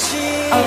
心。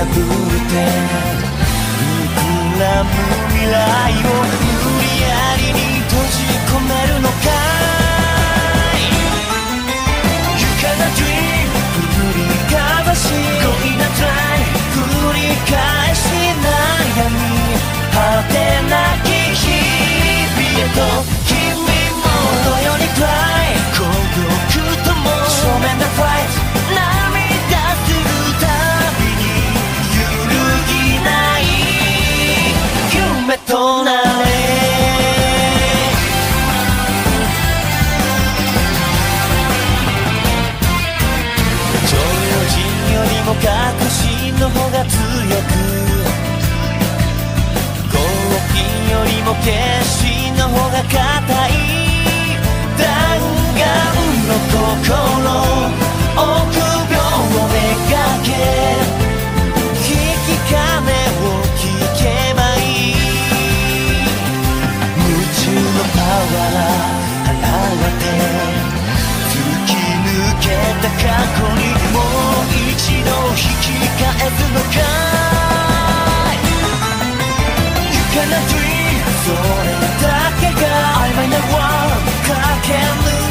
破って膨らむ未来を確信の方が強く合金よりも決心の方が軽れだけが曖昧な輪を駆け抜け